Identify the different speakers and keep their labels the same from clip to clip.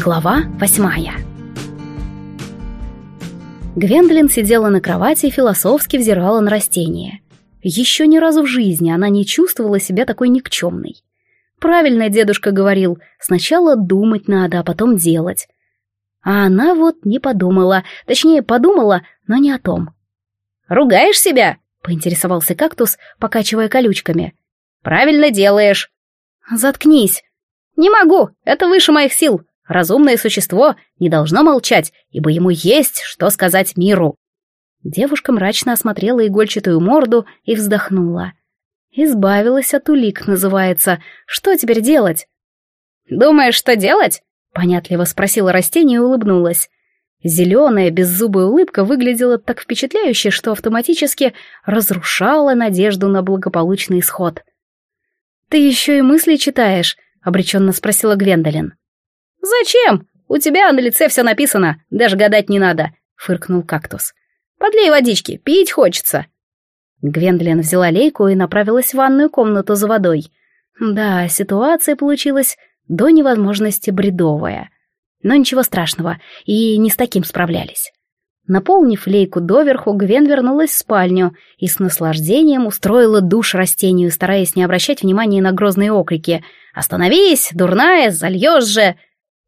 Speaker 1: Глава восьмая Гвендолин сидела на кровати и философски взирала на растения. Еще ни разу в жизни она не чувствовала себя такой никчемной. Правильно дедушка говорил, сначала думать надо, а потом делать. А она вот не подумала, точнее, подумала, но не о том. «Ругаешь себя?» — поинтересовался кактус, покачивая колючками. «Правильно делаешь». «Заткнись». «Не могу, это выше моих сил. Разумное существо не должно молчать, ибо ему есть что сказать миру». Девушка мрачно осмотрела игольчатую морду и вздохнула. «Избавилась от улик, называется. Что теперь делать?» «Думаешь, что делать?» — понятливо спросила растение и улыбнулась. Зеленая беззубая улыбка выглядела так впечатляюще, что автоматически разрушала надежду на благополучный исход. «Ты еще и мысли читаешь?» — обреченно спросила Гвендолин. «Зачем? У тебя на лице все написано, даже гадать не надо», — фыркнул кактус. «Подлей водички, пить хочется». Гвендолин взяла лейку и направилась в ванную комнату за водой. Да, ситуация получилась до невозможности бредовая. Но ничего страшного, и не с таким справлялись. Наполнив лейку доверху, Гвен вернулась в спальню и с наслаждением устроила душ растению, стараясь не обращать внимания на грозные окрики. «Остановись, дурная, зальешь же!»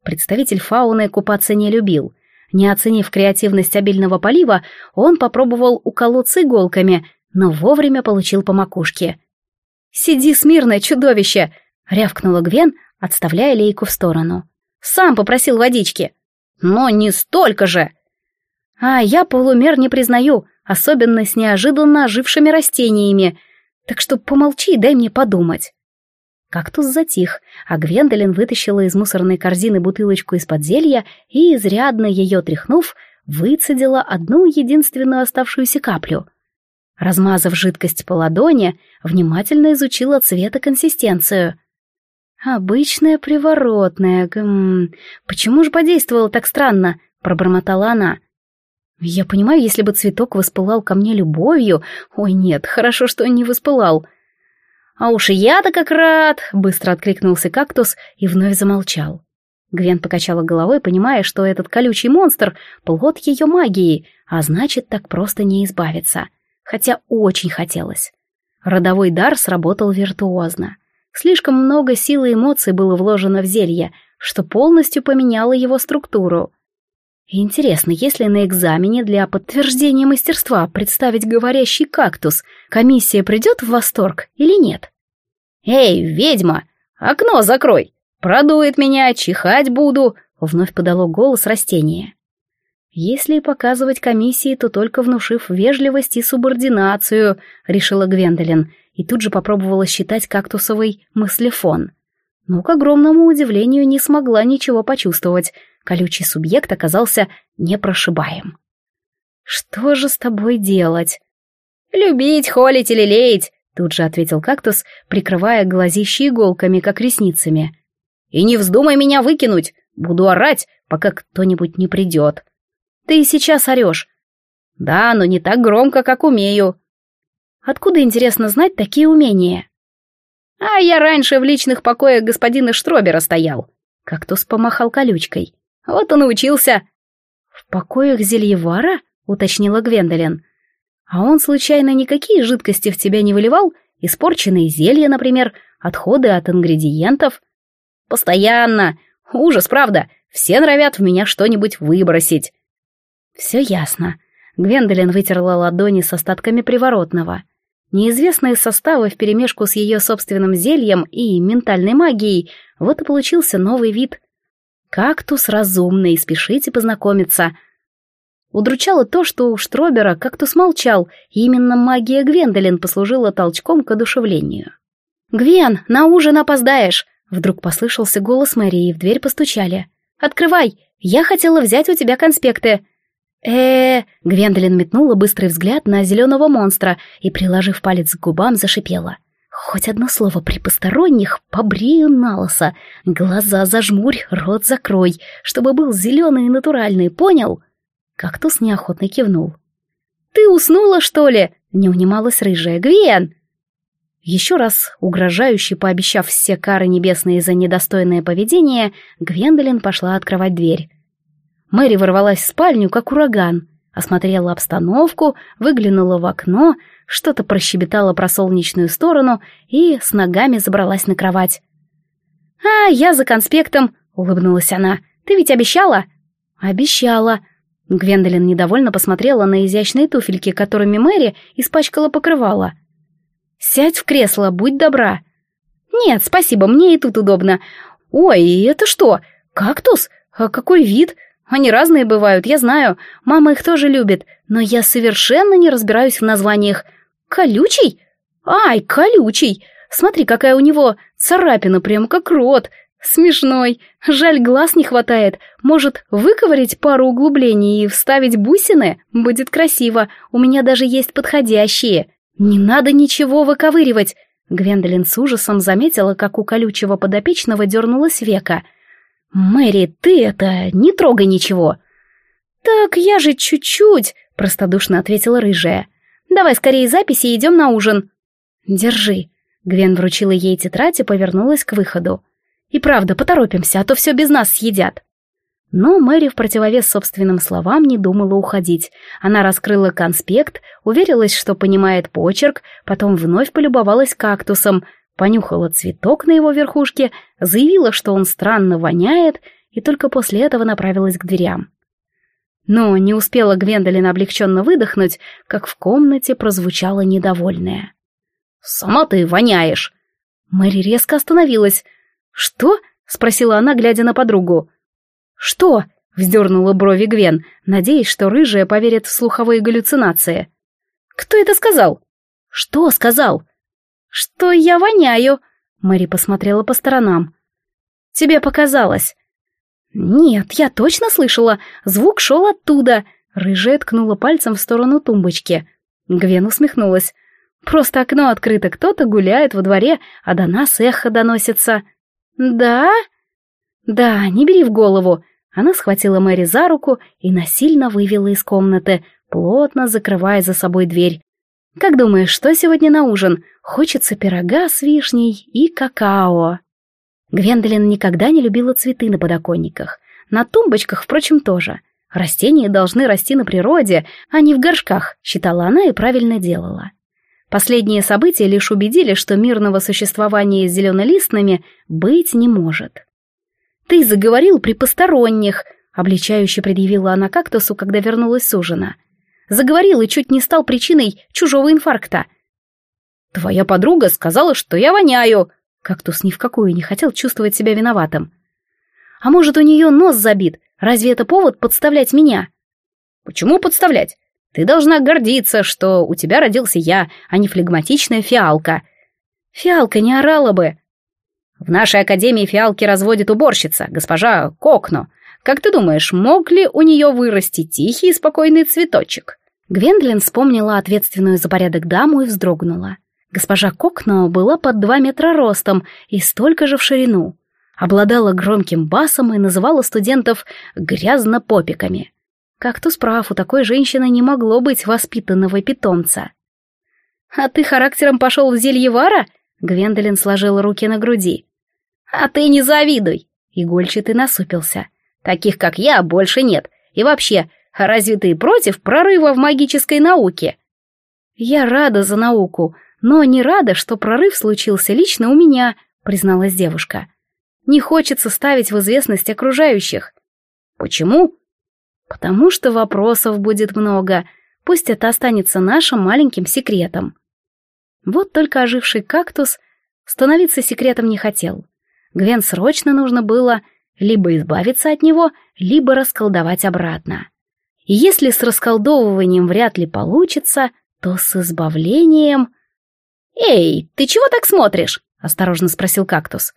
Speaker 1: Представитель фауны купаться не любил. Не оценив креативность обильного полива, он попробовал уколоться иголками, но вовремя получил по макушке. «Сиди смирно, чудовище!» — рявкнула Гвен, отставляя лейку в сторону. Сам попросил водички. Но не столько же. А я полумер не признаю, особенно с неожиданно ожившими растениями. Так что помолчи и дай мне подумать. Кактус затих, а Гвендолин вытащила из мусорной корзины бутылочку из-под зелья и, изрядно ее тряхнув, выцедила одну единственную оставшуюся каплю. Размазав жидкость по ладони, внимательно изучила цвет и консистенцию — «Обычная приворотная, гм... Почему же подействовала так странно?» — пробормотала она. «Я понимаю, если бы цветок воспылал ко мне любовью... Ой, нет, хорошо, что не воспылал». «А уж я-то как рад!» — быстро откликнулся кактус и вновь замолчал. Гвен покачала головой, понимая, что этот колючий монстр — плод ее магии, а значит, так просто не избавиться. Хотя очень хотелось. Родовой дар сработал виртуозно. Слишком много сил и эмоций было вложено в зелье, что полностью поменяло его структуру. Интересно, если на экзамене для подтверждения мастерства представить говорящий кактус, комиссия придет в восторг или нет? «Эй, ведьма, окно закрой! Продует меня, чихать буду!» — вновь подало голос растение. «Если показывать комиссии, то только внушив вежливость и субординацию», — решила Гвендолин, и тут же попробовала считать кактусовый мыслефон. Но, к огромному удивлению, не смогла ничего почувствовать. Колючий субъект оказался непрошибаем. «Что же с тобой делать?» «Любить, холить или леять», — тут же ответил кактус, прикрывая глазищи иголками, как ресницами. «И не вздумай меня выкинуть, буду орать, пока кто-нибудь не придет». «Ты и сейчас орешь». «Да, но не так громко, как умею». Откуда, интересно, знать такие умения? А я раньше в личных покоях господина Штробера стоял. Кактус помахал колючкой. Вот он и учился. В покоях зельевара? Уточнила Гвендолин. А он случайно никакие жидкости в тебя не выливал? Испорченные зелья, например, отходы от ингредиентов? Постоянно. Ужас, правда. Все норовят в меня что-нибудь выбросить. Все ясно. Гвендолин вытерла ладони с остатками приворотного. Неизвестные составы вперемешку с ее собственным зельем и ментальной магией, вот и получился новый вид. Кактус разумный, спешите познакомиться. Удручало то, что у Штробера кактус молчал, и именно магия Гвендолин послужила толчком к одушевлению. «Гвен, на ужин опоздаешь!» Вдруг послышался голос Мэрии, и в дверь постучали. «Открывай! Я хотела взять у тебя конспекты!» э Гвендолин метнула быстрый взгляд на зеленого монстра и, приложив палец к губам, зашипела. «Хоть одно слово при посторонних, побрею на лосо. Глаза зажмурь, рот закрой, чтобы был зеленый и натуральный, понял?» Кактус неохотно кивнул. «Ты уснула, что ли?» — не унималась рыжая. «Гвен!» Еще раз, угрожающе пообещав все кары небесные за недостойное поведение, Гвендолин пошла открывать дверь. Мэри ворвалась в спальню, как ураган, осмотрела обстановку, выглянула в окно, что-то прощебетала про солнечную сторону и с ногами забралась на кровать. «А, я за конспектом», — улыбнулась она. «Ты ведь обещала?» «Обещала». Гвендолин недовольно посмотрела на изящные туфельки, которыми Мэри испачкала покрывало. «Сядь в кресло, будь добра». «Нет, спасибо, мне и тут удобно. Ой, это что? Кактус? А какой вид? Они разные бывают, я знаю. Мама их тоже любит, но я совершенно не разбираюсь в названиях. Колючий? Ай, колючий! Смотри, какая у него царапина, прям как рот. Смешной. Жаль, глаз не хватает. Может, выковырять пару углублений и вставить бусины? Будет красиво. У меня даже есть подходящие. «Не надо ничего выковыривать!» Гвендолин с ужасом заметила, как у колючего подопечного дернулась века. «Мэри, ты это, не трогай ничего!» «Так я же чуть-чуть!» — простодушно ответила рыжая. «Давай скорее записи и идем на ужин!» «Держи!» Гвен вручила ей тетрадь и повернулась к выходу. «И правда, поторопимся, а то все без нас съедят!» Но Мэри в противовес собственным словам не думала уходить. Она раскрыла конспект, уверилась, что понимает почерк, потом вновь полюбовалась кактусом, понюхала цветок на его верхушке, заявила, что он странно воняет, и только после этого направилась к дверям. Но не успела Гвендолин облегченно выдохнуть, как в комнате прозвучало недовольное. «Сама ты воняешь!» Мэри резко остановилась. «Что?» — спросила она, глядя на подругу. «Что?» — вздернула брови Гвен, надеясь, что рыжая поверит в слуховые галлюцинации. «Кто это сказал?» «Что сказал?» «Что я воняю?» — Мэри посмотрела по сторонам. «Тебе показалось». «Нет, я точно слышала. Звук шел оттуда». Рыжая ткнула пальцем в сторону тумбочки. Гвен усмехнулась. «Просто окно открыто, кто-то гуляет во дворе, а до нас эхо доносится». «Да?» «Да, не бери в голову. Она схватила Мэри за руку и насильно вывела из комнаты, плотно закрывая за собой дверь. «Как думаешь, что сегодня на ужин? Хочется пирога с вишней и какао». Гвендолин никогда не любила цветы на подоконниках. На тумбочках, впрочем, тоже. Растения должны расти на природе, а не в горшках, считала она и правильно делала. Последние события лишь убедили, что мирного существования с зеленолистными быть не может. «Ты заговорил при посторонних», — обличающе предъявила она кактусу, когда вернулась с ужина. «Заговорил и чуть не стал причиной чужого инфаркта». «Твоя подруга сказала, что я воняю», — кактус ни в какую не хотел чувствовать себя виноватым. «А может, у нее нос забит? Разве это повод подставлять меня?» «Почему подставлять? Ты должна гордиться, что у тебя родился я, а не флегматичная фиалка». «Фиалка не орала бы», в нашей академии фиалки разводит уборщица, госпожа Кокно. Как ты думаешь, мог ли у нее вырасти тихий и спокойный цветочек?» Гвендлин вспомнила ответственную за порядок даму и вздрогнула. Госпожа Кокно была под два метра ростом и столько же в ширину. Обладала громким басом и называла студентов грязнопопиками. Как-то справ, у такой женщины не могло быть воспитанного питомца. «А ты характером пошел в зельевара?» Гвендолин сложила руки на груди. «А ты не завидуй!» Игольчатый насупился. «Таких, как я, больше нет. И вообще, разве ты против прорыва в магической науке?» «Я рада за науку, но не рада, что прорыв случился лично у меня», призналась девушка. «Не хочется ставить в известность окружающих». «Почему?» «Потому что вопросов будет много. Пусть это останется нашим маленьким секретом». Вот только оживший кактус становиться секретом не хотел. Гвен срочно нужно было либо избавиться от него, либо расколдовать обратно. И если с расколдовыванием вряд ли получится, то с избавлением... «Эй, ты чего так смотришь?» — осторожно спросил кактус.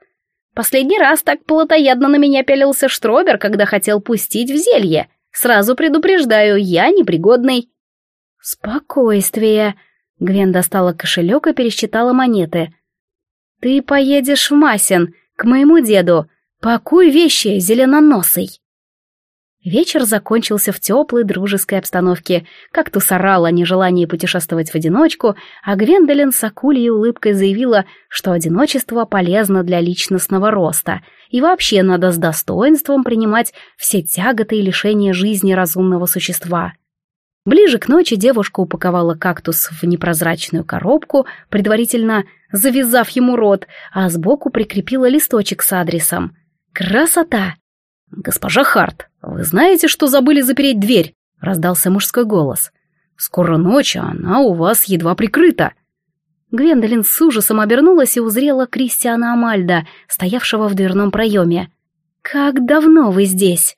Speaker 1: «Последний раз так плотоядно на меня пялился Штробер, когда хотел пустить в зелье. Сразу предупреждаю, я непригодный». «Спокойствие», — Гвен достала кошелек и пересчитала монеты. «Ты поедешь в Масин, к моему деду. Пакуй вещи, зеленоносый. Вечер закончился в теплой дружеской обстановке. Кактус орал о нежелании путешествовать в одиночку, а Гвендолин с акульей улыбкой заявила, что одиночество полезно для личностного роста, и вообще надо с достоинством принимать все тяготы и лишения жизни разумного существа. Ближе к ночи девушка упаковала кактус в непрозрачную коробку, предварительно завязав ему рот, а сбоку прикрепила листочек с адресом. Красота! «Госпожа Харт, вы знаете, что забыли запереть дверь?» — раздался мужской голос. «Скоро ночь, а она у вас едва прикрыта». Гвендолин с ужасом обернулась и узрела Кристиана Амальда, стоявшего в дверном проеме. «Как давно вы здесь?»